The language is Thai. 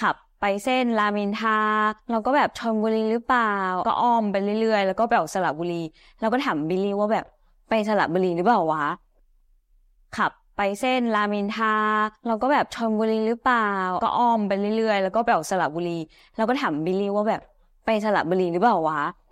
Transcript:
ขับไปเส้นรามินทาเราก็แบบชนบุรีหรือเปล่า ก็อ้อมไปเรื่อยๆ แล้วก็แบบสระบุรี เราก็ถามบิลลี่ว่าแบบไปสระบุรีหรือเปล่าวะ ขับไปเส้นรามินทาเราก็แบบชนบุรีหรือเปล่า ก็อ้อมไปเรื่อยๆ แล้วก็แบบสระบุรี เราก็ถามบิลลี่ว่าแบบไปสระบุรีหรือเปล่าวะ